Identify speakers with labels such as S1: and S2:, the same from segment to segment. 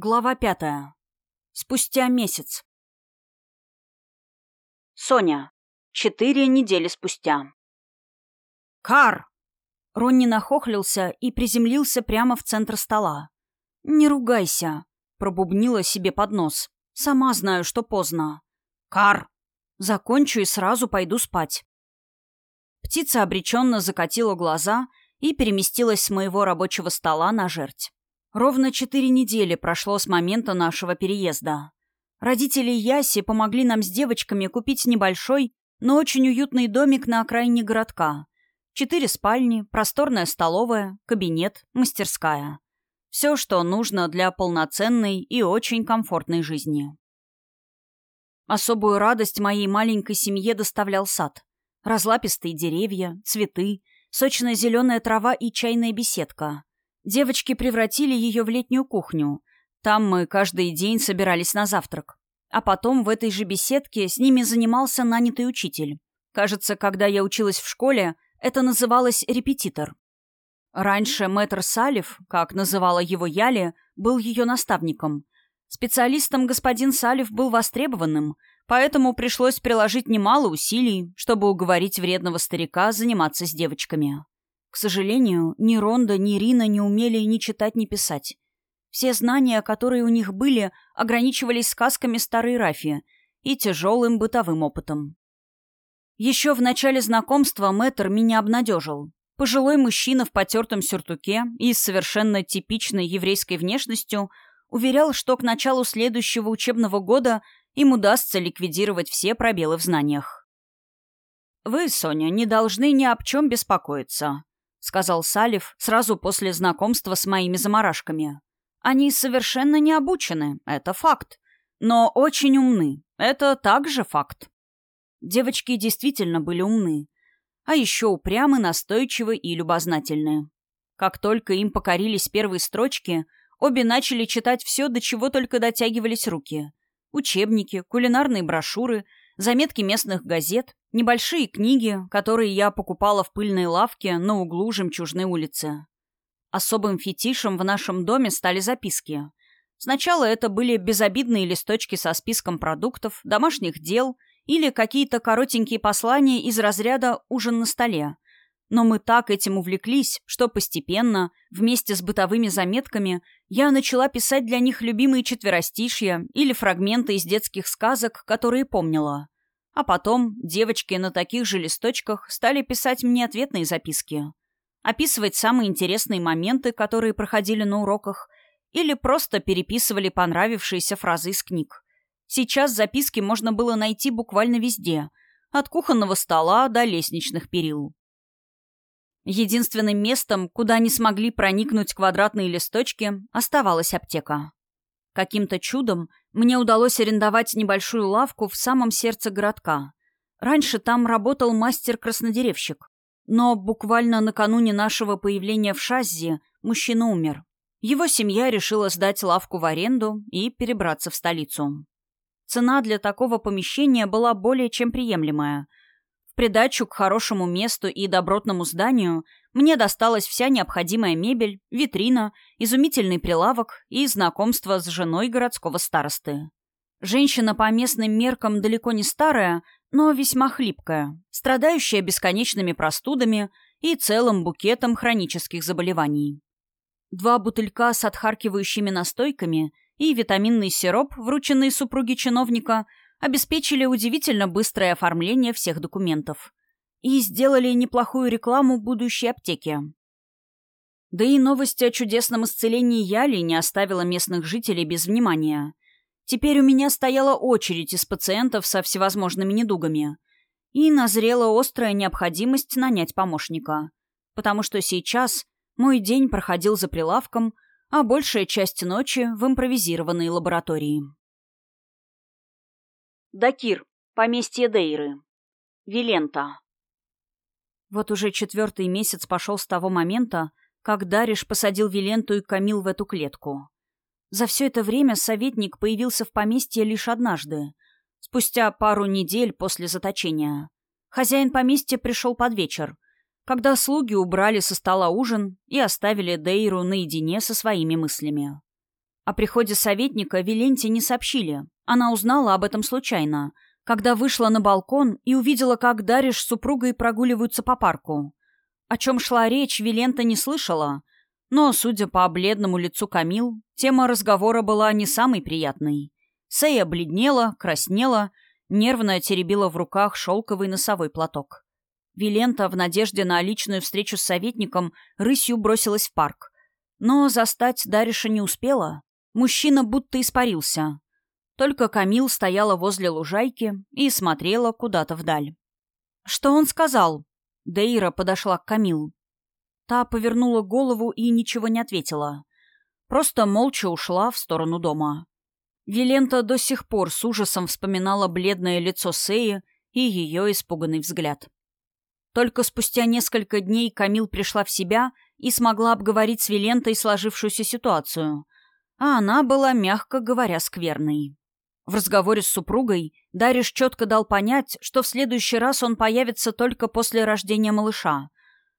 S1: Глава пятая. Спустя месяц. Соня. Четыре недели спустя. «Кар!» Ронни нахохлился и приземлился прямо в центр стола. «Не ругайся», — пробубнила себе под нос. «Сама знаю, что поздно». «Кар!» «Закончу и сразу пойду спать». Птица обреченно закатила глаза и переместилась с моего рабочего стола на жерть. Ровно четыре недели прошло с момента нашего переезда. Родители Яси помогли нам с девочками купить небольшой, но очень уютный домик на окраине городка. Четыре спальни, просторная столовая, кабинет, мастерская. Все, что нужно для полноценной и очень комфортной жизни. Особую радость моей маленькой семье доставлял сад. Разлапистые деревья, цветы, сочная зеленая трава и чайная беседка. Девочки превратили ее в летнюю кухню. Там мы каждый день собирались на завтрак. А потом в этой же беседке с ними занимался нанятый учитель. Кажется, когда я училась в школе, это называлось репетитор. Раньше мэтр Салев, как называла его Яли, был ее наставником. Специалистом господин Салев был востребованным, поэтому пришлось приложить немало усилий, чтобы уговорить вредного старика заниматься с девочками. К сожалению, ни Ронда, ни Рина не умели ни читать, ни писать. Все знания, которые у них были, ограничивались сказками старой Рафи и тяжелым бытовым опытом. Еще в начале знакомства мэтр меня обнадежил. Пожилой мужчина в потертом сюртуке и с совершенно типичной еврейской внешностью уверял, что к началу следующего учебного года им удастся ликвидировать все пробелы в знаниях. «Вы, Соня, не должны ни об чем беспокоиться», — сказал Салив сразу после знакомства с моими заморашками. «Они совершенно не обучены, это факт. Но очень умны, это также факт». Девочки действительно были умны. А еще упрямы, настойчивы и любознательны. Как только им покорились первые строчки, обе начали читать все, до чего только дотягивались руки. Учебники, кулинарные брошюры, заметки местных газет, Небольшие книги, которые я покупала в пыльной лавке на углу Жемчужной улицы. Особым фетишем в нашем доме стали записки. Сначала это были безобидные листочки со списком продуктов, домашних дел или какие-то коротенькие послания из разряда «ужин на столе». Но мы так этим увлеклись, что постепенно, вместе с бытовыми заметками, я начала писать для них любимые четверостишья или фрагменты из детских сказок, которые помнила. А потом девочки на таких же листочках стали писать мне ответные записки. Описывать самые интересные моменты, которые проходили на уроках, или просто переписывали понравившиеся фразы из книг. Сейчас записки можно было найти буквально везде, от кухонного стола до лестничных перил. Единственным местом, куда не смогли проникнуть квадратные листочки, оставалась аптека. Каким-то чудом мне удалось арендовать небольшую лавку в самом сердце городка. Раньше там работал мастер-краснодеревщик. Но буквально накануне нашего появления в Шаззе мужчина умер. Его семья решила сдать лавку в аренду и перебраться в столицу. Цена для такого помещения была более чем приемлемая – придачу к хорошему месту и добротному зданию мне досталась вся необходимая мебель, витрина, изумительный прилавок и знакомство с женой городского старосты. Женщина по местным меркам далеко не старая, но весьма хлипкая, страдающая бесконечными простудами и целым букетом хронических заболеваний. Два бутылька с отхаркивающими настойками и витаминный сироп, врученный супруге чиновника – обеспечили удивительно быстрое оформление всех документов и сделали неплохую рекламу будущей аптеки. Да и новость о чудесном исцелении Яли не оставила местных жителей без внимания. Теперь у меня стояла очередь из пациентов со всевозможными недугами. И назрела острая необходимость нанять помощника. Потому что сейчас мой день проходил за прилавком, а большая часть ночи в импровизированной лаборатории. Дакир, поместье Дейры. Вилента. Вот уже четвертый месяц пошел с того момента, как Дариш посадил Виленту и Камил в эту клетку. За все это время советник появился в поместье лишь однажды, спустя пару недель после заточения. Хозяин поместья пришел под вечер, когда слуги убрали со стола ужин и оставили Дейру наедине со своими мыслями. О приходе советника Виленте не сообщили. Она узнала об этом случайно, когда вышла на балкон и увидела, как Дариш с супругой прогуливаются по парку. О чем шла речь, Вилента не слышала, но, судя по бледному лицу Камил, тема разговора была не самой приятной. Сея бледнела, краснела, нервно теребила в руках шелковый носовой платок. Вилента в надежде на личную встречу с советником рысью бросилась в парк. Но застать Дариша не успела. Мужчина будто испарился. Только Камил стояла возле лужайки и смотрела куда-то вдаль. «Что он сказал?» Дейра подошла к Камил. Та повернула голову и ничего не ответила. Просто молча ушла в сторону дома. Вилента до сих пор с ужасом вспоминала бледное лицо Сеи и ее испуганный взгляд. Только спустя несколько дней Камил пришла в себя и смогла обговорить с Вилентой сложившуюся ситуацию — а она была, мягко говоря, скверной. В разговоре с супругой Дариш четко дал понять, что в следующий раз он появится только после рождения малыша,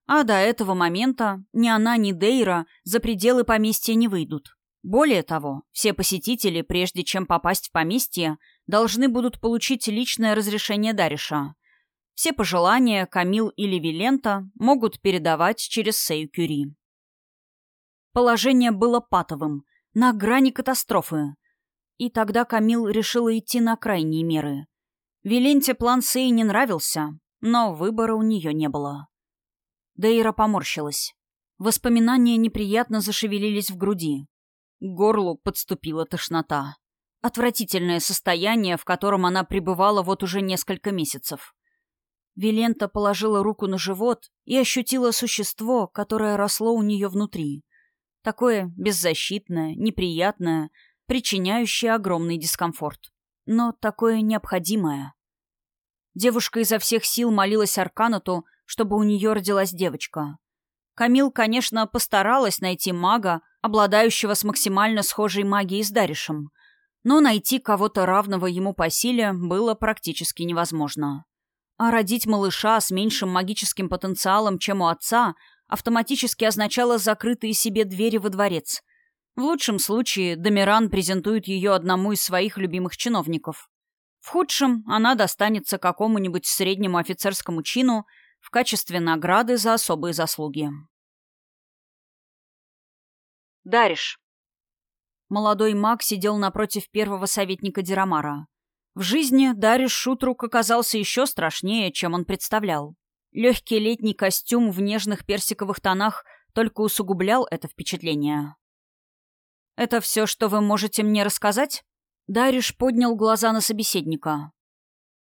S1: а до этого момента ни она, ни Дейра за пределы поместья не выйдут. Более того, все посетители, прежде чем попасть в поместье, должны будут получить личное разрешение Дариша. Все пожелания Камил или Вилента могут передавать через Сею Кюри. Положение было патовым, на грани катастрофы. И тогда Камил решила идти на крайние меры. Виленте план Сей не нравился, но выбора у нее не было. Дейра поморщилась. Воспоминания неприятно зашевелились в груди. К горлу подступила тошнота. Отвратительное состояние, в котором она пребывала вот уже несколько месяцев. Вилента положила руку на живот и ощутила существо, которое росло у нее внутри. Такое беззащитное, неприятное, причиняющее огромный дискомфорт. Но такое необходимое. Девушка изо всех сил молилась Арканату, чтобы у нее родилась девочка. Камил, конечно, постаралась найти мага, обладающего с максимально схожей магией с Даришем, но найти кого-то равного ему по силе было практически невозможно. А родить малыша с меньшим магическим потенциалом, чем у отца, автоматически означало закрытые себе двери во дворец. В лучшем случае Домиран презентует ее одному из своих любимых чиновников. В худшем она достанется какому-нибудь среднему офицерскому чину в качестве награды за особые заслуги. Дариш. Молодой маг сидел напротив первого советника Дирамара. В жизни Дариш Шутрук оказался еще страшнее, чем он представлял. Легкий летний костюм в нежных персиковых тонах только усугублял это впечатление. «Это все, что вы можете мне рассказать?» Дариш поднял глаза на собеседника.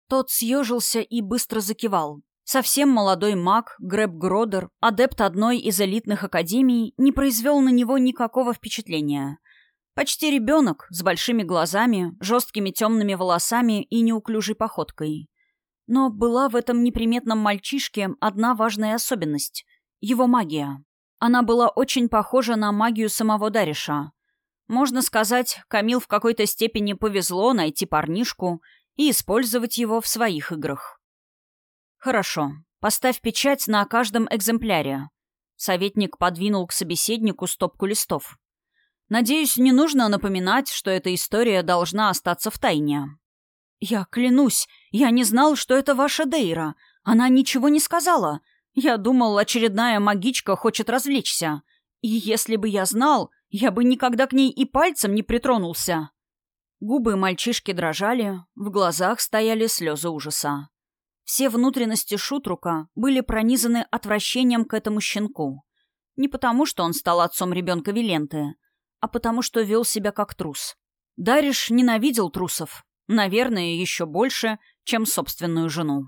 S1: Тот съежился и быстро закивал. Совсем молодой маг, Грэб Гродер, адепт одной из элитных академий, не произвел на него никакого впечатления. Почти ребенок, с большими глазами, жесткими темными волосами и неуклюжей походкой. Но была в этом неприметном мальчишке одна важная особенность — его магия. Она была очень похожа на магию самого Дариша. Можно сказать, Камил в какой-то степени повезло найти парнишку и использовать его в своих играх. «Хорошо. Поставь печать на каждом экземпляре». Советник подвинул к собеседнику стопку листов. «Надеюсь, не нужно напоминать, что эта история должна остаться в тайне». «Я клянусь, я не знал, что это ваша Дейра. Она ничего не сказала. Я думал, очередная магичка хочет развлечься. И если бы я знал, я бы никогда к ней и пальцем не притронулся». Губы мальчишки дрожали, в глазах стояли слезы ужаса. Все внутренности Шутрука были пронизаны отвращением к этому щенку. Не потому, что он стал отцом ребенка Виленты, а потому, что вел себя как трус. Дариш ненавидел трусов, Наверное, еще больше, чем собственную жену.